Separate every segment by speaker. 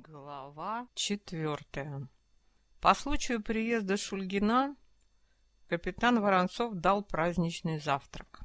Speaker 1: Глава четвертая. По случаю приезда Шульгина капитан Воронцов дал праздничный завтрак.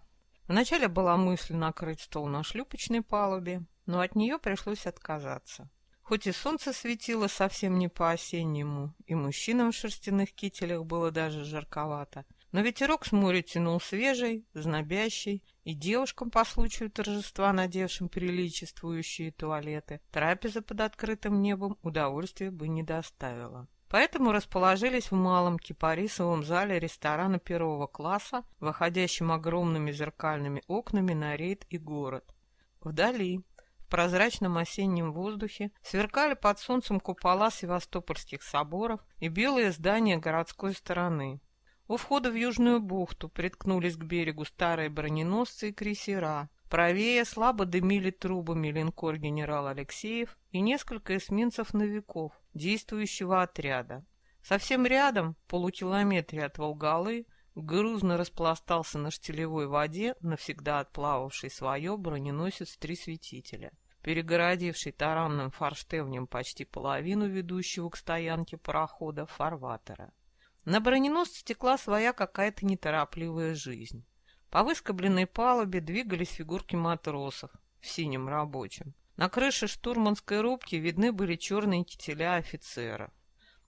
Speaker 1: Вначале была мысль накрыть стол на шлюпочной палубе, но от нее пришлось отказаться. Хоть и солнце светило совсем не по-осеннему, и мужчинам в шерстяных кителях было даже жарковато, но ветерок с моря тянул свежий, знобящий, и девушкам по случаю торжества, надевшим приличествующие туалеты, трапеза под открытым небом удовольствия бы не доставила. Поэтому расположились в малом кипарисовом зале ресторана первого класса, выходящем огромными зеркальными окнами на рейд и город. Вдали, в прозрачном осеннем воздухе, сверкали под солнцем купола севастопольских соборов и белые здания городской стороны. У входа в Южную бухту приткнулись к берегу старые броненосцы и крейсера. Правее слабо дымили трубами линкор генерал Алексеев и несколько эсминцев-новиков, действующего отряда. Совсем рядом, в полукилометре от Волгалы, грузно распластался на штилевой воде, навсегда отплававший свое броненосец «Три светителя», перегородивший таранным форштевнем почти половину ведущего к стоянке парохода фарватера. На броненосце текла своя какая-то неторопливая жизнь. По выскобленной палубе двигались фигурки матросов в синем рабочем. На крыше штурманской рубки видны были черные кителя офицеров.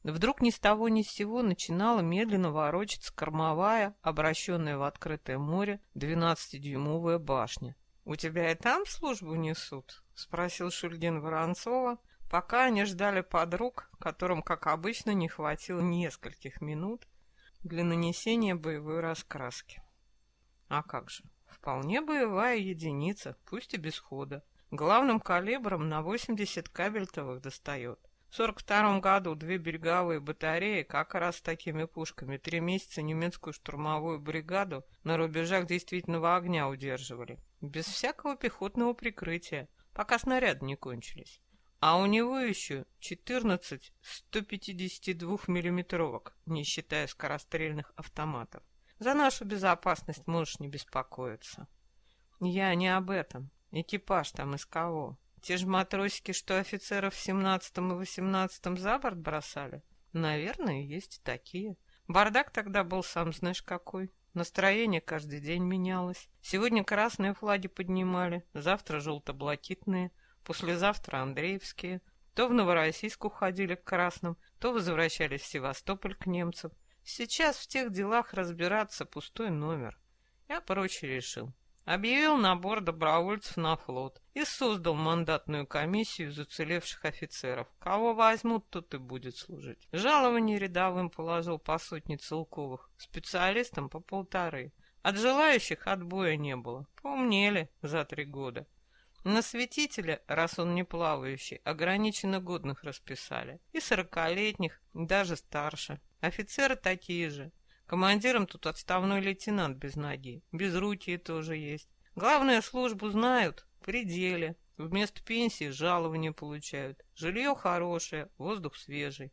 Speaker 1: Вдруг ни с того ни с сего начинала медленно ворочаться кормовая, обращенная в открытое море, двенадцатидюймовая башня. «У тебя и там службу несут?» — спросил Шульгин Воронцова, Пока они ждали подруг, которым, как обычно, не хватило нескольких минут для нанесения боевой раскраски. А как же, вполне боевая единица, пусть и без хода. Главным калибром на 80 кабельтовых достает. В 42 году две береговые батареи как раз с такими пушками три месяца немецкую штурмовую бригаду на рубежах действительного огня удерживали. Без всякого пехотного прикрытия, пока снаряды не кончились. А у него еще 14 152-миллиметровок, не считая скорострельных автоматов. За нашу безопасность можешь не беспокоиться. Я не об этом. Экипаж там из кого? Те же матросики, что офицеров в 17 и 18 за борт бросали? Наверное, есть такие. Бардак тогда был сам знаешь какой. Настроение каждый день менялось. Сегодня красные флаги поднимали, завтра желто-блакитные. Послезавтра Андреевские. То в Новороссийск уходили к красным, то возвращались в Севастополь к немцам. Сейчас в тех делах разбираться пустой номер. Я прочее решил. Объявил набор добровольцев на флот и создал мандатную комиссию зацелевших офицеров. Кого возьмут, тот и будет служить. Жалование рядовым положил по сотне целковых, специалистам по полторы. От желающих отбоя не было. Поумнели за три года. На святителя, раз он не плавающий, ограниченно годных расписали. И сорокалетних, даже старше. Офицеры такие же. Командиром тут отставной лейтенант без ноги. Без руки тоже есть. Главное, службу знают, при деле. Вместо пенсии жалования получают. Жилье хорошее, воздух свежий.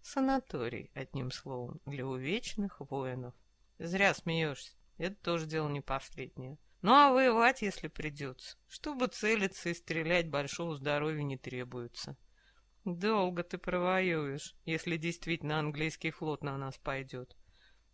Speaker 1: Санаторий, одним словом, для увечных воинов. Зря смеешься. Это тоже дело не последнее. Ну а воевать, если придется. Чтобы целиться и стрелять, большого здоровья не требуется. Долго ты провоюешь, если действительно английский флот на нас пойдет.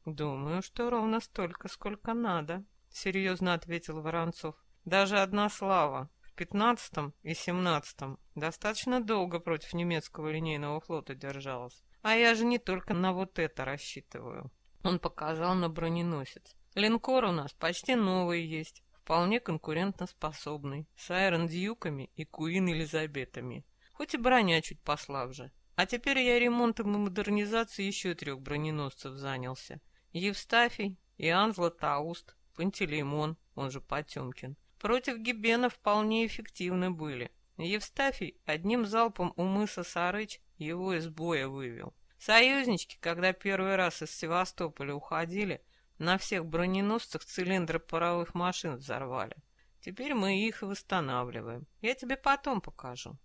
Speaker 1: Думаю, что ровно столько, сколько надо, серьезно ответил Воронцов. Даже одна слава в пятнадцатом и семнадцатом достаточно долго против немецкого линейного флота держалась. А я же не только на вот это рассчитываю. Он показал на броненосец. Линкор у нас почти новый есть, вполне конкурентоспособный, с Айрон-Дьюками и Куин-Элизабетами. Хоть и броня чуть послабже. А теперь я ремонтом и модернизацией еще трех броненосцев занялся. Евстафий, Иоанн Златоуст, Пантелеймон, он же Потемкин. Против Гибена вполне эффективны были. Евстафий одним залпом у мыса Сарыч его из боя вывел. Союзнички, когда первый раз из Севастополя уходили, на всех броненосцах цилиндры паровых машин взорвали. Теперь мы их восстанавливаем. Я тебе потом покажу.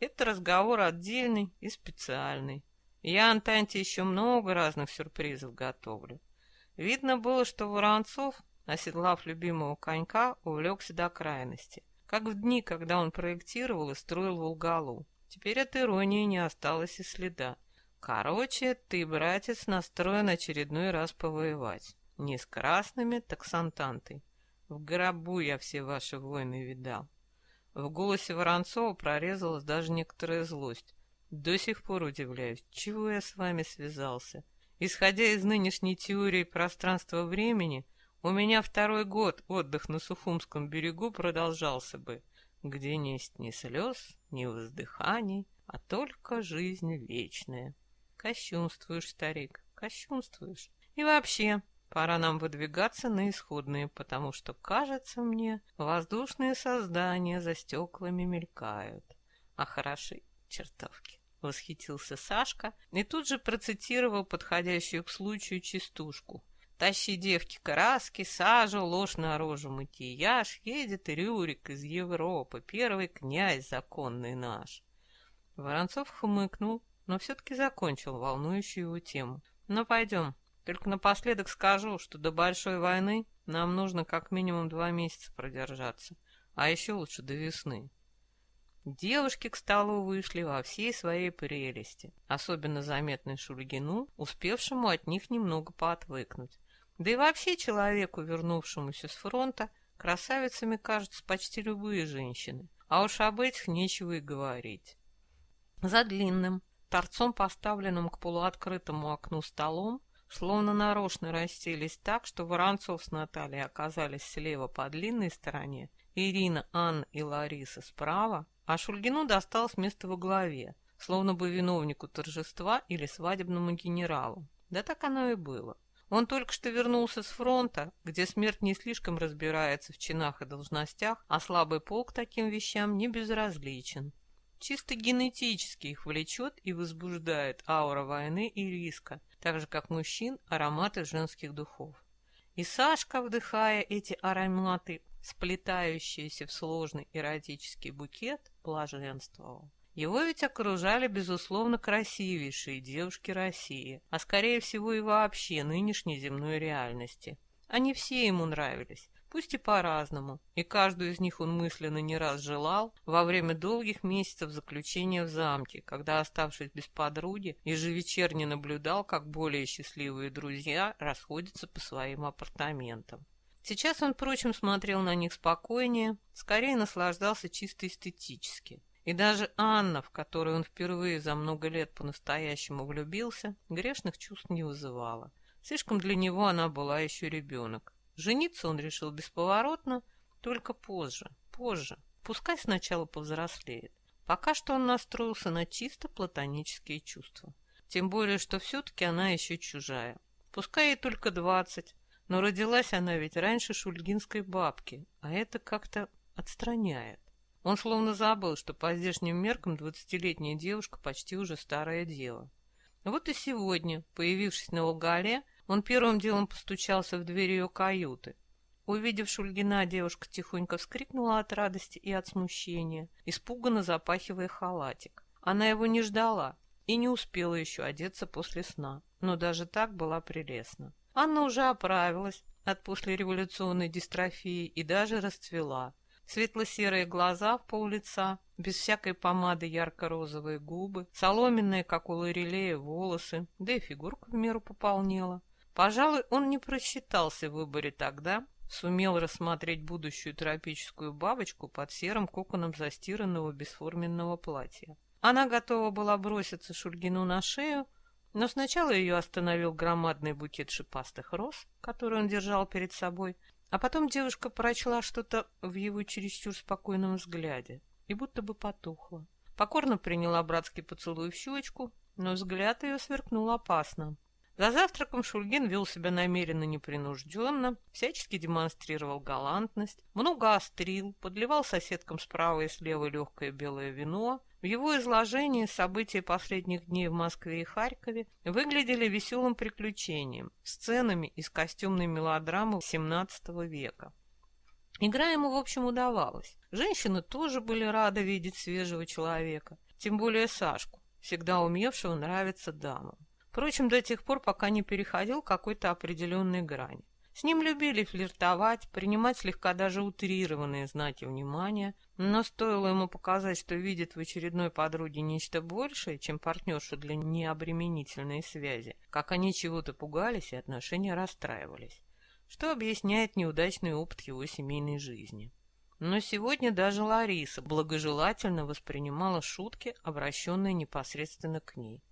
Speaker 1: Это разговор отдельный и специальный. Я Антанте еще много разных сюрпризов готовлю. Видно было, что Воронцов, оседлав любимого конька, увлекся до крайности. Как в дни, когда он проектировал и строил Волгалу. Теперь от иронии не осталось и следа. Короче, ты, братец, настроен очередной раз повоевать. Не с красными, так с антантой. В гробу я все ваши войны видал. В голосе Воронцова прорезалась даже некоторая злость. До сих пор удивляюсь, чего я с вами связался. Исходя из нынешней теории пространства-времени, у меня второй год отдых на Сухумском берегу продолжался бы, где несть ни слез, ни воздыханий, а только жизнь вечная. Кощунствуешь, старик, кощунствуешь. И вообще, пора нам выдвигаться на исходные, потому что, кажется мне, воздушные создания за стеклами мелькают. А хороши чертовки. Восхитился Сашка и тут же процитировал подходящую к случаю частушку. Тащи девки краски, сажу, ложь на рожу макияж, едет Рюрик из Европы, первый князь законный наш. Воронцов хмыкнул, но все-таки закончил волнующую его тему. «Ну, пойдем. Только напоследок скажу, что до большой войны нам нужно как минимум два месяца продержаться, а еще лучше до весны». Девушки к столу вышли во всей своей прелести, особенно заметной Шульгину, успевшему от них немного поотвыкнуть. Да и вообще человеку, вернувшемуся с фронта, красавицами кажутся почти любые женщины, а уж об этих нечего и говорить. За длинным, торцом поставленным к полуоткрытому окну столом, словно нарочно расселись так, что Воронцов с Натальей оказались слева по длинной стороне, Ирина, Анна и Лариса справа, а Шульгину досталось место во главе, словно бы виновнику торжества или свадебному генералу. Да так оно и было. Он только что вернулся с фронта, где смерть не слишком разбирается в чинах и должностях, а слабый пол к таким вещам не безразличен. Чисто генетически их влечет и возбуждает аура войны и риска, так же, как мужчин ароматы женских духов. И Сашка, вдыхая эти ароматы, сплетающиеся в сложный эротический букет, блаженствовал. Его ведь окружали, безусловно, красивейшие девушки России, а скорее всего и вообще нынешней земной реальности. Они все ему нравились, пусть и по-разному, и каждую из них он мысленно не раз желал во время долгих месяцев заключения в замке, когда, оставшись без подруги, ежевечерне наблюдал, как более счастливые друзья расходятся по своим апартаментам. Сейчас он, впрочем, смотрел на них спокойнее, скорее наслаждался чисто эстетически. И даже Анна, в которую он впервые за много лет по-настоящему влюбился, грешных чувств не вызывала. Слишком для него она была еще ребенок. Жениться он решил бесповоротно, только позже, позже. Пускай сначала повзрослеет. Пока что он настроился на чисто платонические чувства. Тем более, что все-таки она еще чужая. Пускай ей только двадцать, но родилась она ведь раньше шульгинской бабки, а это как-то отстраняет. Он словно забыл, что по здешним меркам двадцатилетняя девушка почти уже старое дело. Вот и сегодня, появившись на Волгале, он первым делом постучался в дверь ее каюты. Увидев Шульгина, девушка тихонько вскрикнула от радости и от смущения, испуганно запахивая халатик. Она его не ждала и не успела еще одеться после сна, но даже так была прелестна. Анна уже оправилась от послереволюционной дистрофии и даже расцвела. Светло-серые глаза в пол лица, без всякой помады ярко-розовые губы, соломенные, как у Лорелея, волосы, да и фигурка в меру пополнела. Пожалуй, он не просчитался в выборе тогда, сумел рассмотреть будущую тропическую бабочку под серым коконом застиранного бесформенного платья. Она готова была броситься Шульгину на шею, но сначала ее остановил громадный букет шипастых роз, который он держал перед собой, а потом девушка прочла что-то в его чересчур спокойном взгляде и будто бы потухла. Покорно приняла братский поцелуй в щечку, но взгляд ее сверкнул опасно. За завтраком Шульгин вел себя намеренно непринужденно, всячески демонстрировал галантность, много острил, подливал соседкам справа и слева легкое белое вино. В его изложении события последних дней в Москве и Харькове выглядели веселым приключением, сценами из костюмной мелодрамы XVII века. Игра ему, в общем, удавалась. Женщины тоже были рады видеть свежего человека, тем более Сашку, всегда умевшего нравиться дамам. Впрочем, до тех пор, пока не переходил какой-то определенной грани. С ним любили флиртовать, принимать слегка даже утрированные знаки внимания, но стоило ему показать, что видит в очередной подруге нечто большее, чем партнершу для необременительной связи, как они чего-то пугались и отношения расстраивались, что объясняет неудачный опыт его семейной жизни. Но сегодня даже Лариса благожелательно воспринимала шутки, обращенные непосредственно к ней.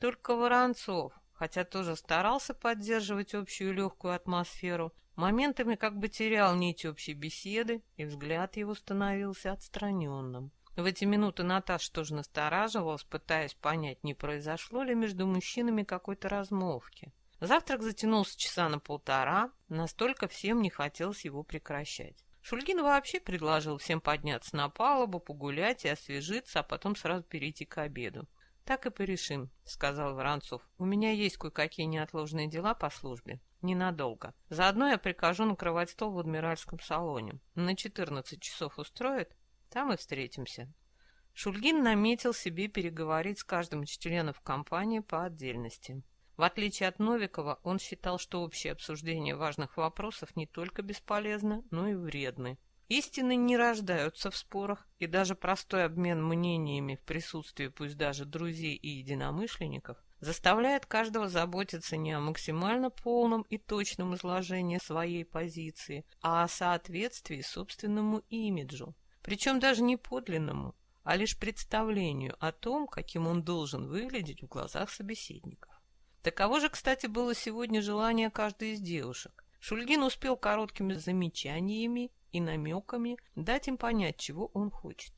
Speaker 1: Только Воронцов, хотя тоже старался поддерживать общую легкую атмосферу, моментами как бы терял нить общей беседы, и взгляд его становился отстраненным. В эти минуты Наташа тоже настораживалась, пытаясь понять, не произошло ли между мужчинами какой-то размолвки. Завтрак затянулся часа на полтора, настолько всем не хотелось его прекращать. Шульгин вообще предложил всем подняться на палубу, погулять и освежиться, а потом сразу перейти к обеду. «Так и порешим», — сказал Воронцов. «У меня есть кое-какие неотложные дела по службе. Ненадолго. Заодно я прикажу накрывать стол в адмиральском салоне. На 14 часов устроит? Там и встретимся». Шульгин наметил себе переговорить с каждым из членов компании по отдельности. В отличие от Новикова, он считал, что общее обсуждение важных вопросов не только бесполезно, но и вредно. Истины не рождаются в спорах, и даже простой обмен мнениями в присутствии пусть даже друзей и единомышленников заставляет каждого заботиться не о максимально полном и точном изложении своей позиции, а о соответствии собственному имиджу, причем даже не подлинному, а лишь представлению о том, каким он должен выглядеть в глазах собеседников. Таково же, кстати, было сегодня желание каждой из девушек. Шульгин успел короткими замечаниями и намеками дать им понять, чего он хочет.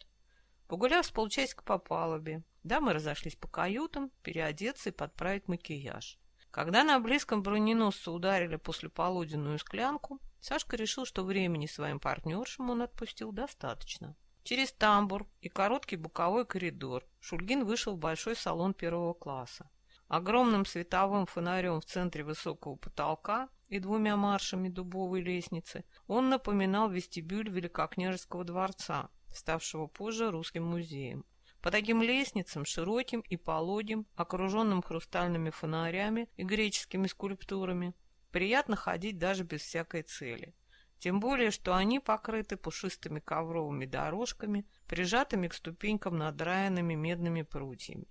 Speaker 1: Погуляв с полчасика по палубе, дамы разошлись по каютам, переодеться и подправить макияж. Когда на близком броненосце ударили послеполуденную склянку, Сашка решил, что времени своим партнершам он отпустил достаточно. Через тамбур и короткий боковой коридор Шульгин вышел в большой салон первого класса. Огромным световым фонарем в центре высокого потолка и двумя маршами дубовой лестницы он напоминал вестибюль Великокняжеского дворца, ставшего позже русским музеем. По таким лестницам, широким и пологим, окруженным хрустальными фонарями и греческими скульптурами, приятно ходить даже без всякой цели. Тем более, что они покрыты пушистыми ковровыми дорожками, прижатыми к ступенькам надраенными медными прутьями.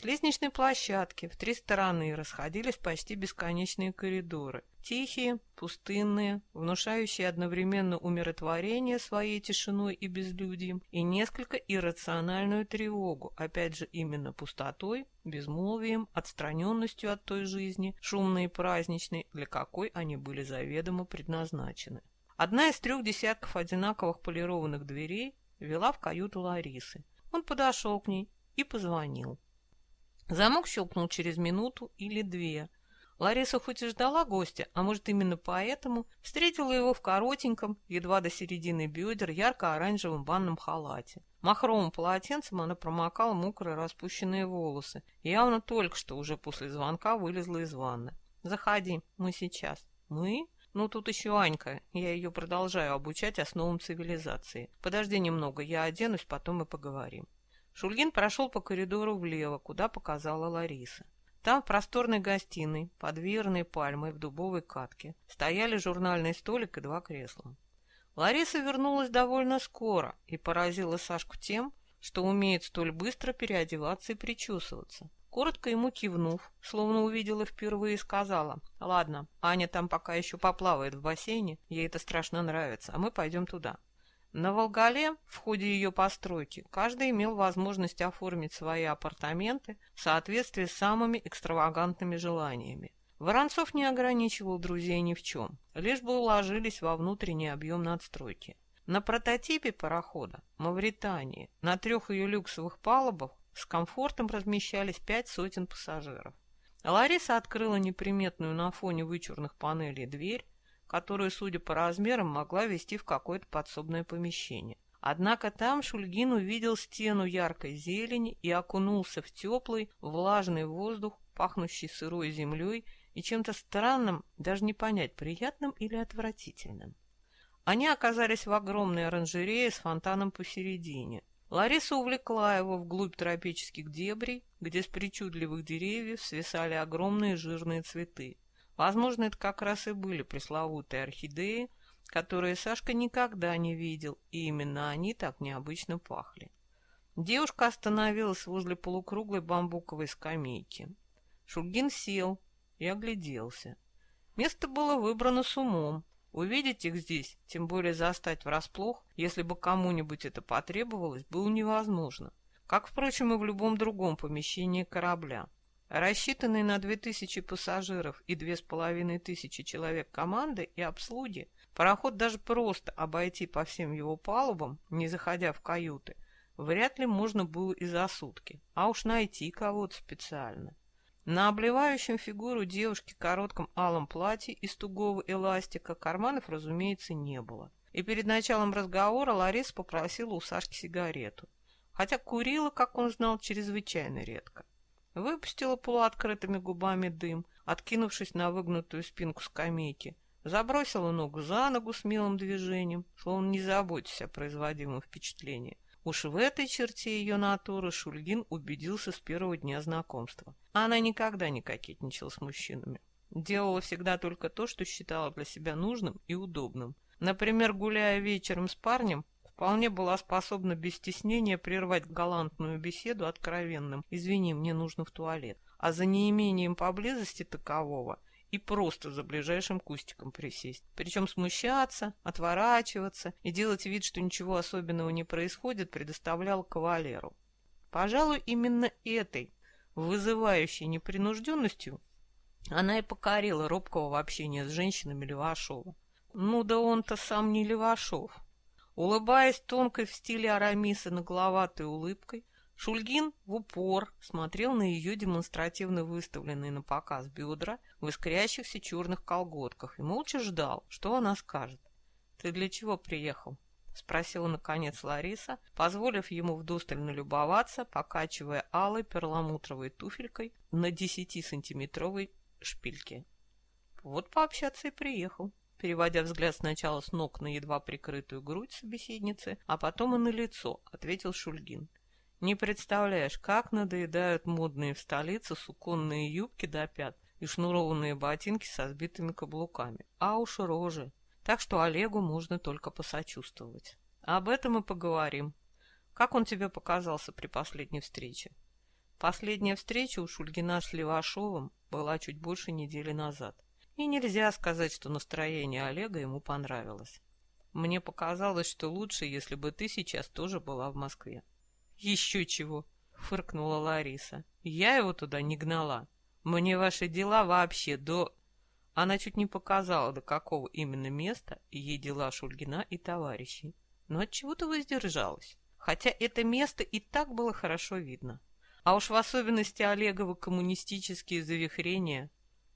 Speaker 1: С лестничной площадки в три стороны расходились почти бесконечные коридоры. Тихие, пустынные, внушающие одновременно умиротворение своей тишиной и безлюдьем и несколько иррациональную тревогу, опять же именно пустотой, безмолвием, отстраненностью от той жизни, шумной и праздничной, для какой они были заведомо предназначены. Одна из трех десятков одинаковых полированных дверей вела в каюту Ларисы. Он подошел к ней и позвонил. Замок щелкнул через минуту или две. Лариса хоть и ждала гостя, а может именно поэтому, встретила его в коротеньком, едва до середины бедер, ярко-оранжевом банном халате. Махровым полотенцем она промокала мокрые распущенные волосы. Явно только что уже после звонка вылезла из ванны. «Заходи, мы сейчас». «Мы?» «Ну, тут еще Анька. Я ее продолжаю обучать основам цивилизации. Подожди немного, я оденусь, потом мы поговорим». Шульгин прошел по коридору влево, куда показала Лариса. Там, в просторной гостиной, под веерной пальмой в дубовой катке, стояли журнальный столик и два кресла. Лариса вернулась довольно скоро и поразила Сашку тем, что умеет столь быстро переодеваться и причесываться. Коротко ему кивнув, словно увидела впервые, сказала, «Ладно, Аня там пока еще поплавает в бассейне, ей это страшно нравится, а мы пойдем туда». На Волгале в ходе ее постройки каждый имел возможность оформить свои апартаменты в соответствии с самыми экстравагантными желаниями. Воронцов не ограничивал друзей ни в чем, лишь бы уложились во внутренний объем надстройки. На прототипе парохода Мавритании на трех ее люксовых палубах с комфортом размещались пять сотен пассажиров. Лариса открыла неприметную на фоне вычурных панелей дверь, которую, судя по размерам, могла вести в какое-то подсобное помещение. Однако там Шульгин увидел стену яркой зелени и окунулся в теплый, влажный воздух, пахнущий сырой землей и чем-то странным, даже не понять, приятным или отвратительным. Они оказались в огромной оранжерее с фонтаном посередине. Лариса увлекла его вглубь тропических дебрей, где с причудливых деревьев свисали огромные жирные цветы. Возможно, это как раз и были пресловутые орхидеи, которые Сашка никогда не видел, и именно они так необычно пахли. Девушка остановилась возле полукруглой бамбуковой скамейки. Шульгин сел и огляделся. Место было выбрано с умом. Увидеть их здесь, тем более застать врасплох, если бы кому-нибудь это потребовалось, было невозможно. Как, впрочем, и в любом другом помещении корабля. Рассчитанный на 2000 пассажиров и 2500 человек команды и обслуги, пароход даже просто обойти по всем его палубам, не заходя в каюты, вряд ли можно было и за сутки, а уж найти кого-то специально. На обливающем фигуру девушки коротком алом платье из тугого эластика карманов, разумеется, не было. И перед началом разговора Лариса попросила у Сашки сигарету. Хотя курила, как он знал, чрезвычайно редко. Выпустила полуоткрытыми губами дым, откинувшись на выгнутую спинку скамейки. Забросила ногу за ногу с милым движением, словно не заботясь о производимом впечатлении. Уж в этой черте ее натуры Шульгин убедился с первого дня знакомства. Она никогда не кокетничала с мужчинами. Делала всегда только то, что считала для себя нужным и удобным. Например, гуляя вечером с парнем, вполне была способна без стеснения прервать галантную беседу откровенным «извини, мне нужно в туалет», а за неимением поблизости такового и просто за ближайшим кустиком присесть. Причем смущаться, отворачиваться и делать вид, что ничего особенного не происходит, предоставлял кавалеру. Пожалуй, именно этой, вызывающей непринужденностью, она и покорила робкого в общении с женщинами Левашова. Ну да он-то сам не Левашов. Улыбаясь тонкой в стиле Арамиса нагловатой улыбкой, Шульгин в упор смотрел на ее демонстративно выставленные на показ бедра в искрящихся черных колготках и молча ждал, что она скажет. «Ты для чего приехал?» — спросила наконец Лариса, позволив ему вдосталь налюбоваться, покачивая алой перламутровой туфелькой на десятисантиметровой шпильке. «Вот пообщаться и приехал», переводя взгляд сначала с ног на едва прикрытую грудь собеседницы, а потом и на лицо, ответил Шульгин. Не представляешь, как надоедают модные в столице суконные юбки до пят и шнурованные ботинки со сбитыми каблуками. А уж рожи. Так что Олегу можно только посочувствовать. Об этом и поговорим. Как он тебе показался при последней встрече? Последняя встреча у Шульгина с Левашовым была чуть больше недели назад. И нельзя сказать, что настроение Олега ему понравилось. Мне показалось, что лучше, если бы ты сейчас тоже была в Москве. «Еще чего!» — фыркнула Лариса. «Я его туда не гнала. Мне ваши дела вообще до...» Она чуть не показала, до какого именно места ей дела Шульгина и товарищей. Но от чего то воздержалась. Хотя это место и так было хорошо видно. А уж в особенности Олеговы коммунистические завихрения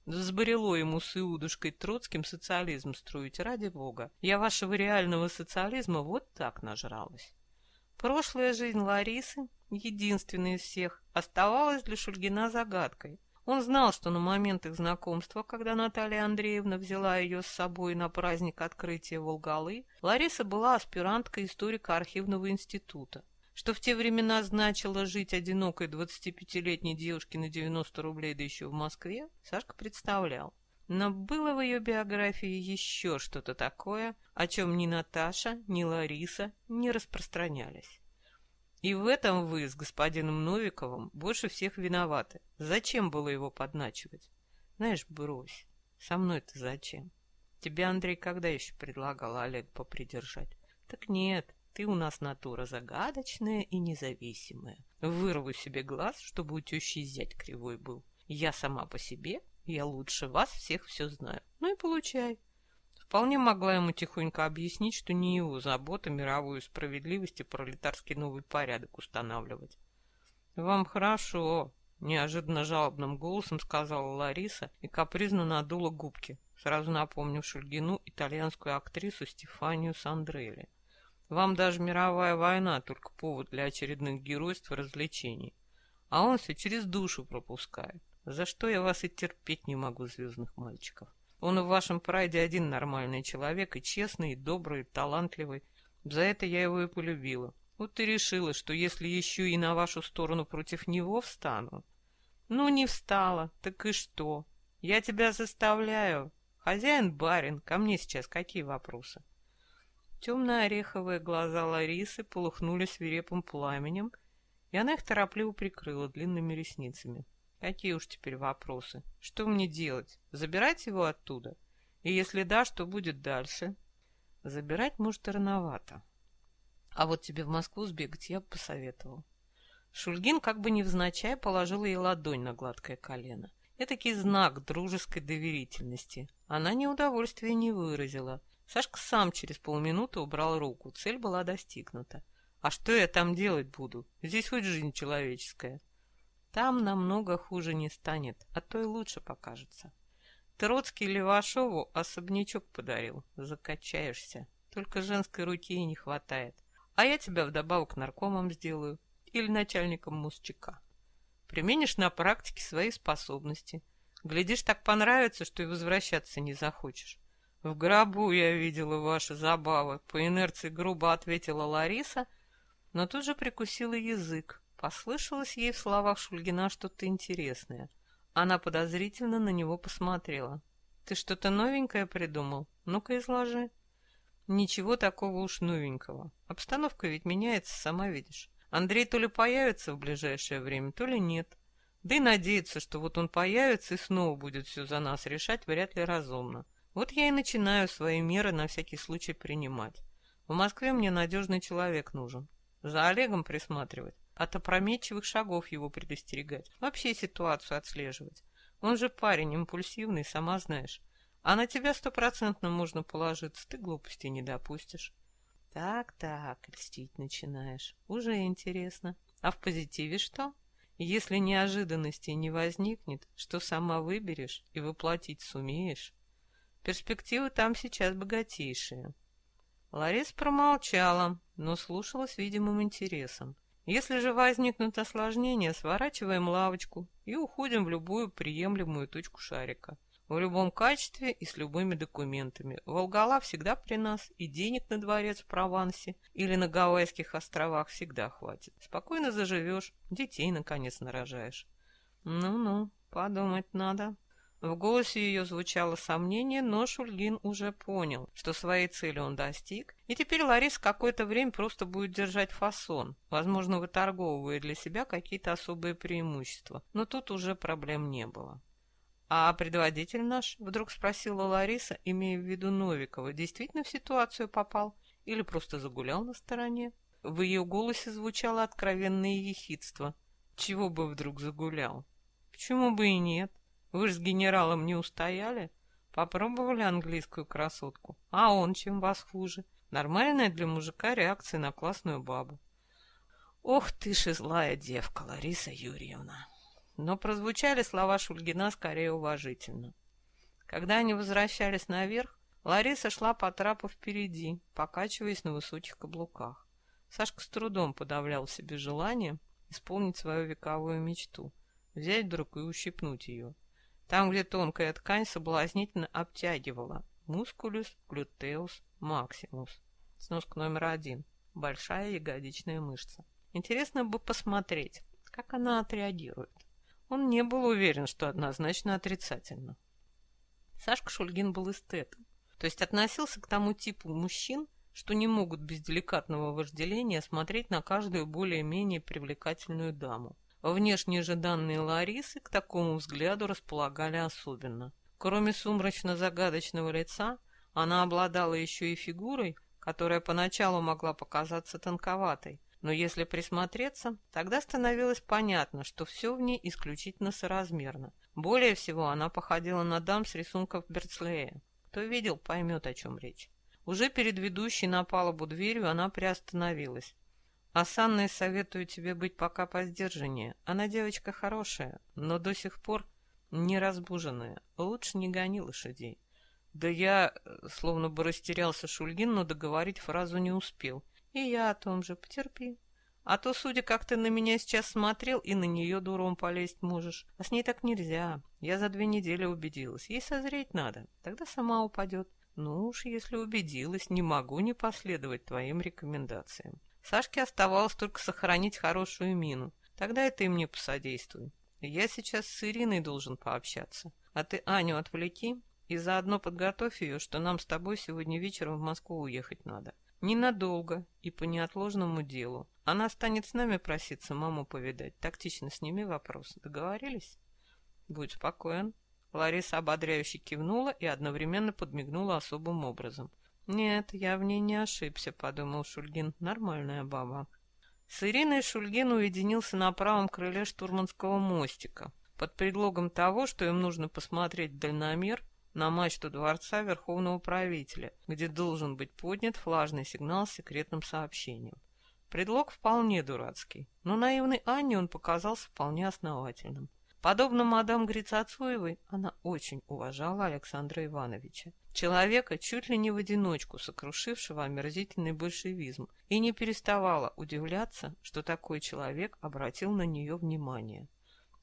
Speaker 1: Сбрело ему с Иудушкой Троцким социализм строить, ради бога. Я вашего реального социализма вот так нажралась. Прошлая жизнь Ларисы, единственная из всех, оставалась для Шульгина загадкой. Он знал, что на момент их знакомства, когда Наталья Андреевна взяла ее с собой на праздник открытия Волгалы, Лариса была аспиранткой историка-архивного института, что в те времена значило жить одинокой 25-летней девушке на 90 рублей, да еще в Москве, Сашка представлял. Но было в ее биографии еще что-то такое, о чем ни Наташа, ни Лариса не распространялись. И в этом вы с господином Новиковым больше всех виноваты. Зачем было его подначивать? Знаешь, брось. Со мной-то зачем? Тебе Андрей когда еще предлагал Олег попридержать? Так нет, ты у нас натура загадочная и независимая. Вырву себе глаз, чтобы у тещи зять кривой был. Я сама по себе я лучше вас всех все знаю. Ну и получай. Вполне могла ему тихонько объяснить, что не его забота мировую справедливость и пролетарский новый порядок устанавливать. «Вам хорошо», — неожиданно жалобным голосом сказала Лариса и капризно надула губки, сразу напомнив Шульгину итальянскую актрису Стефанию Сандрелли. «Вам даже мировая война только повод для очередных геройств и развлечений, а он все через душу пропускает. За что я вас и терпеть не могу, звездных мальчиков. Он в вашем прайде один нормальный человек, и честный, и добрый, и талантливый. За это я его и полюбила. Вот и решила, что если еще и на вашу сторону против него встану... Ну, не встала, так и что? Я тебя заставляю. Хозяин барин, ко мне сейчас какие вопросы? Темно-ореховые глаза Ларисы полыхнули свирепым пламенем, и она их торопливо прикрыла длинными ресницами. Какие уж теперь вопросы? Что мне делать? Забирать его оттуда? И если да, что будет дальше? Забирать, может, рановато. А вот тебе в Москву сбегать я бы посоветовал. Шульгин как бы невзначай положил ей ладонь на гладкое колено. Этакий знак дружеской доверительности. Она неудовольствия не выразила. Сашка сам через полминуты убрал руку. Цель была достигнута. А что я там делать буду? Здесь хоть жизнь человеческая. Там намного хуже не станет, а то и лучше покажется. Троцкий Левашову особнячок подарил. Закачаешься. Только женской руки и не хватает. А я тебя вдобавок наркомом сделаю. Или начальником мусчика. Применишь на практике свои способности. Глядишь, так понравится, что и возвращаться не захочешь. В гробу я видела ваши забавы. По инерции грубо ответила Лариса, но тут же прикусила язык. Послышалось ей в словах Шульгина что-то интересное — она подозрительно на него посмотрела. «Ты что-то новенькое придумал? Ну-ка изложи». «Ничего такого уж новенького. Обстановка ведь меняется, сама видишь. Андрей то ли появится в ближайшее время, то ли нет. Да и надеяться, что вот он появится и снова будет все за нас решать, вряд ли разумно. Вот я и начинаю свои меры на всякий случай принимать. В Москве мне надежный человек нужен. За Олегом присматривать от опрометчивых шагов его предостерегать, вообще ситуацию отслеживать. Он же парень импульсивный, сама знаешь. А на тебя стопроцентно можно положиться, ты глупости не допустишь. Так-так, льстить начинаешь. Уже интересно. А в позитиве что? Если неожиданностей не возникнет, что сама выберешь и воплотить сумеешь? Перспективы там сейчас богатейшие. Ларис промолчала, но слушала с видимым интересом. Если же возникнут осложнения, сворачиваем лавочку и уходим в любую приемлемую точку шарика. В любом качестве и с любыми документами. Волгала всегда при нас, и денег на дворец в Провансе или на Гавайских островах всегда хватит. Спокойно заживешь, детей наконец нарожаешь. Ну-ну, подумать надо. В голосе ее звучало сомнение, но Шульгин уже понял, что своей цели он достиг, и теперь Ларис какое-то время просто будет держать фасон, возможно, выторговывая для себя какие-то особые преимущества, но тут уже проблем не было. «А предводитель наш?» — вдруг спросила Лариса, имея в виду Новикова, действительно в ситуацию попал или просто загулял на стороне? В ее голосе звучало откровенное ехидство. Чего бы вдруг загулял? Почему бы и нет? Вы ж с генералом не устояли? Попробовали английскую красотку? А он чем вас хуже? Нормальная для мужика реакция на классную бабу. Ох ты ж и злая девка, Лариса Юрьевна. Но прозвучали слова Шульгина скорее уважительно. Когда они возвращались наверх, Лариса шла по трапу впереди, покачиваясь на высоких каблуках. Сашка с трудом подавлял себе желание исполнить свою вековую мечту, взять вдруг и ущипнуть ее. Там, где тонкая ткань соблазнительно обтягивала. Мускулюс, глютеус, максимус. Сноска номер один. Большая ягодичная мышца. Интересно бы посмотреть, как она отреагирует. Он не был уверен, что однозначно отрицательно. Сашка Шульгин был эстетом, то есть относился к тому типу мужчин, что не могут без деликатного вожделения смотреть на каждую более-менее привлекательную даму. Внешние же данные Ларисы к такому взгляду располагали особенно. Кроме сумрачно-загадочного лица, она обладала еще и фигурой, которая поначалу могла показаться тонковатой, но если присмотреться, тогда становилось понятно, что все в ней исключительно соразмерно. Более всего она походила на дам с рисунков Берцлея. Кто видел, поймет, о чем речь. Уже перед ведущей на палубу дверью она приостановилась. А с Анной советую тебе быть пока поздержаннее. Она девочка хорошая, но до сих пор не разбуженная. Лучше не гони лошадей. Да я, э, словно бы растерялся Шульгин, но договорить фразу не успел. И я о том же, потерпи. А то, судя, как ты на меня сейчас смотрел, и на нее дуром полезть можешь. А с ней так нельзя. Я за две недели убедилась. Ей созреть надо. Тогда сама упадет. Ну уж, если убедилась, не могу не последовать твоим рекомендациям. Сашке оставалось только сохранить хорошую мину. Тогда и мне посодействует. Я сейчас с Ириной должен пообщаться. А ты Аню отвлеки и заодно подготовь ее, что нам с тобой сегодня вечером в Москву уехать надо. Ненадолго и по неотложному делу. Она станет с нами проситься маму повидать. Тактично сними вопрос. Договорились? Будь спокоен. Лариса ободряюще кивнула и одновременно подмигнула особым образом. «Нет, я в ней не ошибся», — подумал Шульгин. «Нормальная баба». С Ириной Шульгин уединился на правом крыле штурманского мостика под предлогом того, что им нужно посмотреть дальномер на мачту дворца Верховного Правителя, где должен быть поднят флажный сигнал с секретным сообщением. Предлог вполне дурацкий, но наивной Анне он показался вполне основательным. Подобно мадам Грицацуевой, она очень уважала Александра Ивановича, человека, чуть ли не в одиночку сокрушившего омерзительный большевизм, и не переставала удивляться, что такой человек обратил на нее внимание.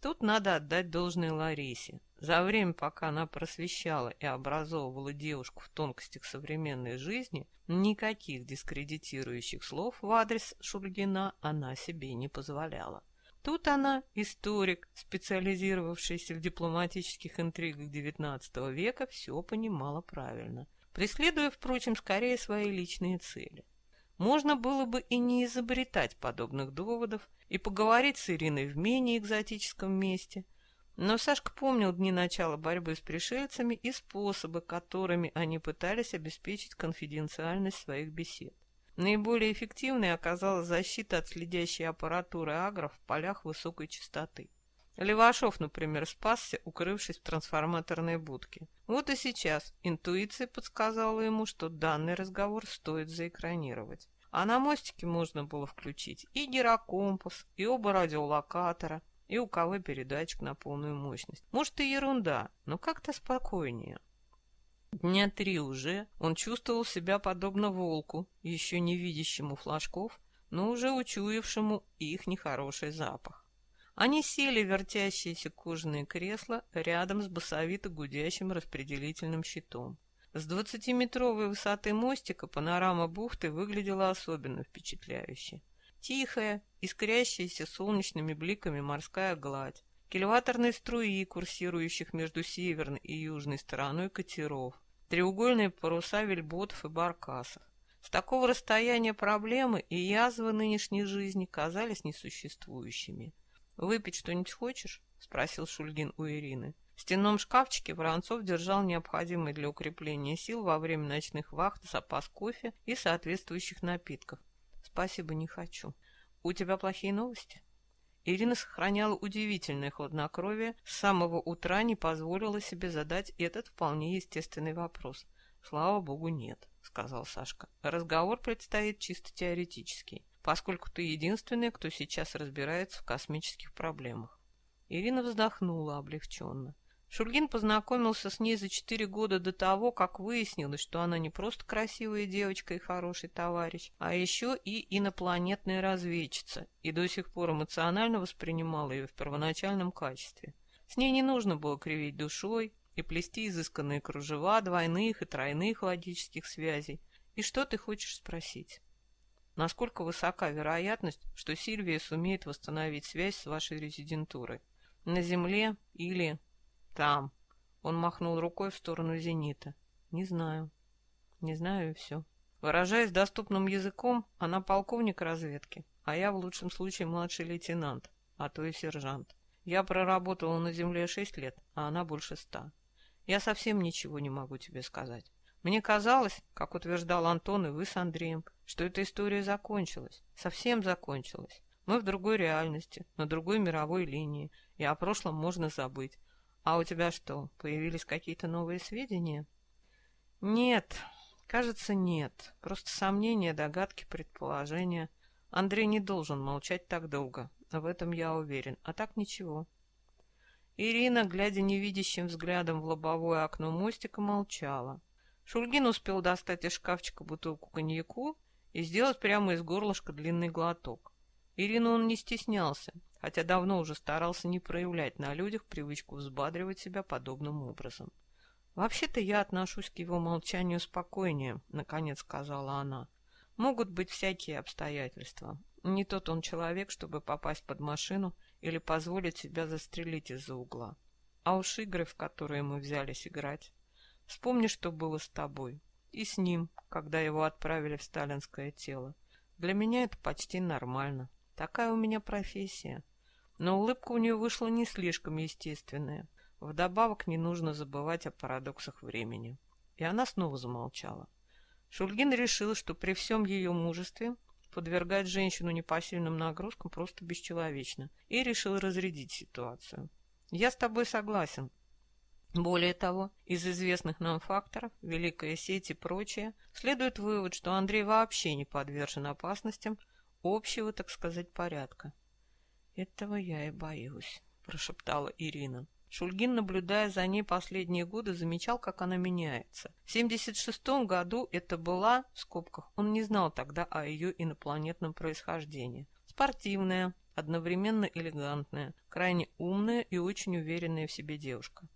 Speaker 1: Тут надо отдать должное Ларисе. За время, пока она просвещала и образовывала девушку в тонкостях современной жизни, никаких дискредитирующих слов в адрес Шульгина она себе не позволяла. Тут она, историк, специализировавшийся в дипломатических интригах XIX века, все понимала правильно, преследуя, впрочем, скорее свои личные цели. Можно было бы и не изобретать подобных доводов, и поговорить с Ириной в менее экзотическом месте, но Сашка помнил дни начала борьбы с пришельцами и способы, которыми они пытались обеспечить конфиденциальность своих бесед. Наиболее эффективной оказалась защита от следящей аппаратуры агро в полях высокой частоты. Левашов, например, спасся, укрывшись в трансформаторной будке. Вот и сейчас интуиция подсказала ему, что данный разговор стоит заэкранировать. А на мостике можно было включить и гирокомпас, и оба радиолокатора, и УКВ-передатчик на полную мощность. Может и ерунда, но как-то спокойнее. Дня три уже он чувствовал себя подобно волку, еще не видящему флажков, но уже учуявшему их нехороший запах. Они сели в вертящиеся кожаные кресла рядом с басовито гудящим распределительным щитом. С двадцатиметровой высоты мостика панорама бухты выглядела особенно впечатляюще. Тихая, искрящаяся солнечными бликами морская гладь, кильваторные струи, курсирующих между северной и южной стороной катеров, треугольные паруса вельботов и баркасов. С такого расстояния проблемы и язвы нынешней жизни казались несуществующими. «Выпить что-нибудь хочешь?» — спросил Шульгин у Ирины. В стенном шкафчике Воронцов держал необходимый для укрепления сил во время ночных вахт запас кофе и соответствующих напитков. «Спасибо, не хочу. У тебя плохие новости?» Ирина сохраняла удивительное хладнокровие, с самого утра не позволила себе задать этот вполне естественный вопрос. «Слава богу, нет», — сказал Сашка. «Разговор предстоит чисто теоретический, поскольку ты единственная, кто сейчас разбирается в космических проблемах». Ирина вздохнула облегченно. Шульгин познакомился с ней за четыре года до того, как выяснилось, что она не просто красивая девочка и хороший товарищ, а еще и инопланетная разведчица, и до сих пор эмоционально воспринимала ее в первоначальном качестве. С ней не нужно было кривить душой и плести изысканные кружева двойных и тройных логических связей. И что ты хочешь спросить? Насколько высока вероятность, что Сильвия сумеет восстановить связь с вашей резидентурой? На Земле или там. Он махнул рукой в сторону зенита. Не знаю. Не знаю и все. Выражаясь доступным языком, она полковник разведки, а я в лучшем случае младший лейтенант, а то и сержант. Я проработала на земле шесть лет, а она больше ста. Я совсем ничего не могу тебе сказать. Мне казалось, как утверждал Антон и вы с Андреем, что эта история закончилась, совсем закончилась. Мы в другой реальности, на другой мировой линии, и о прошлом можно забыть. А у тебя что, появились какие-то новые сведения? Нет, кажется, нет. Просто сомнения, догадки, предположения. Андрей не должен молчать так долго. В этом я уверен. А так ничего. Ирина, глядя невидящим взглядом в лобовое окно мостика, молчала. Шульгин успел достать из шкафчика бутылку коньяку и сделать прямо из горлышка длинный глоток. Ирину он не стеснялся, хотя давно уже старался не проявлять на людях привычку взбадривать себя подобным образом. «Вообще-то я отношусь к его молчанию спокойнее», — наконец сказала она. «Могут быть всякие обстоятельства. Не тот он человек, чтобы попасть под машину или позволить себя застрелить из-за угла. А уж игры, в которые мы взялись играть. Вспомни, что было с тобой. И с ним, когда его отправили в сталинское тело. Для меня это почти нормально. Такая у меня профессия. Но улыбка у нее вышла не слишком естественная. Вдобавок не нужно забывать о парадоксах времени. И она снова замолчала. Шульгин решил, что при всем ее мужестве подвергать женщину непосильным нагрузкам просто бесчеловечно, и решил разрядить ситуацию. «Я с тобой согласен», более того, из известных нам факторов, Великая сеть и прочее, следует вывод, что Андрей вообще не подвержен опасностям общего, так сказать, порядка. «Этого я и боюсь», — прошептала Ирина. Шульгин, наблюдая за ней последние годы, замечал, как она меняется. В 76 году это была, в скобках, он не знал тогда о ее инопланетном происхождении. Спортивная, одновременно элегантная, крайне умная и очень уверенная в себе девушка.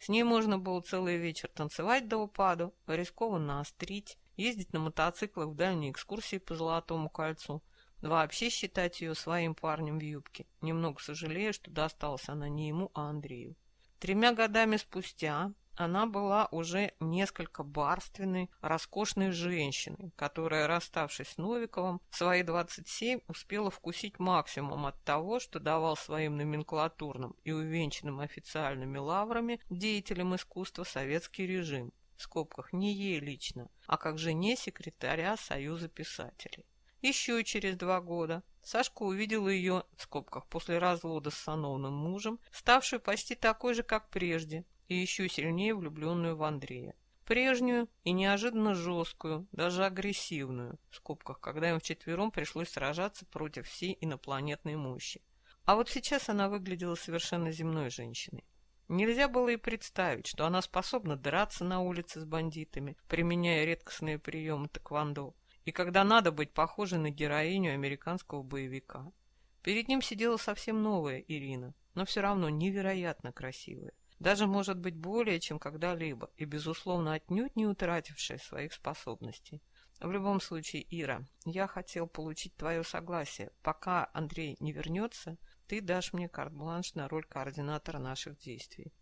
Speaker 1: С ней можно было целый вечер танцевать до упаду, рискованно острить, ездить на мотоциклах в дальние экскурсии по Золотому кольцу, вообще считать ее своим парнем в юбке, немного сожалея, что досталась она не ему, а Андрею. Тремя годами спустя она была уже несколько барственной, роскошной женщиной, которая, расставшись с Новиковым, в свои 27 успела вкусить максимум от того, что давал своим номенклатурным и увенчанным официальными лаврами деятелям искусства советский режим, в скобках не ей лично, а как жене секретаря Союза писателей. Еще через два года Сашка увидел ее, в скобках, после развода с сановным мужем, ставшую почти такой же, как прежде, и еще сильнее влюбленную в Андрея. Прежнюю и неожиданно жесткую, даже агрессивную, в скобках, когда им вчетвером пришлось сражаться против всей инопланетной мощи. А вот сейчас она выглядела совершенно земной женщиной. Нельзя было и представить, что она способна драться на улице с бандитами, применяя редкостные приемы тэквондо, и когда надо быть похожей на героиню американского боевика. Перед ним сидела совсем новая Ирина, но все равно невероятно красивая даже, может быть, более, чем когда-либо, и, безусловно, отнюдь не утратившая своих способностей. В любом случае, Ира, я хотел получить твое согласие. Пока Андрей не вернется, ты дашь мне карт-бланш на роль координатора наших действий.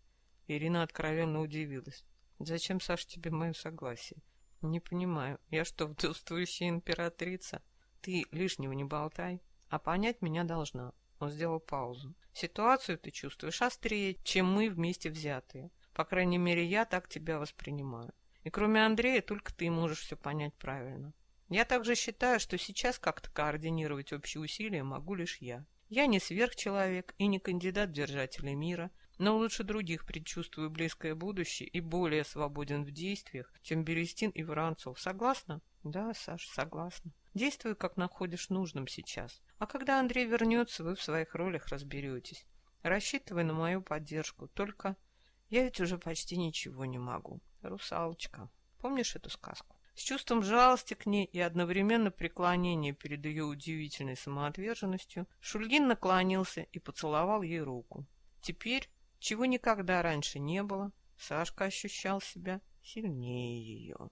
Speaker 1: Ирина откровенно удивилась. Зачем, Саш, тебе мое согласие? Не понимаю. Я что, вдовствующая императрица? Ты лишнего не болтай, а понять меня должна. Он сделал паузу. Ситуацию ты чувствуешь острее, чем мы вместе взятые. По крайней мере, я так тебя воспринимаю. И кроме Андрея, только ты можешь все понять правильно. Я также считаю, что сейчас как-то координировать общие усилия могу лишь я. Я не сверхчеловек и не кандидат держателя мира, но лучше других предчувствую близкое будущее и более свободен в действиях, чем Берестин и Воронцов. Согласна? Да, Саша, согласна. Действуй, как находишь нужным сейчас. А когда Андрей вернется, вы в своих ролях разберетесь. Рассчитывай на мою поддержку. Только я ведь уже почти ничего не могу. Русалочка. Помнишь эту сказку? С чувством жалости к ней и одновременно преклонения перед ее удивительной самоотверженностью, Шульгин наклонился и поцеловал ей руку. Теперь, чего никогда раньше не было, Сашка ощущал себя сильнее ее.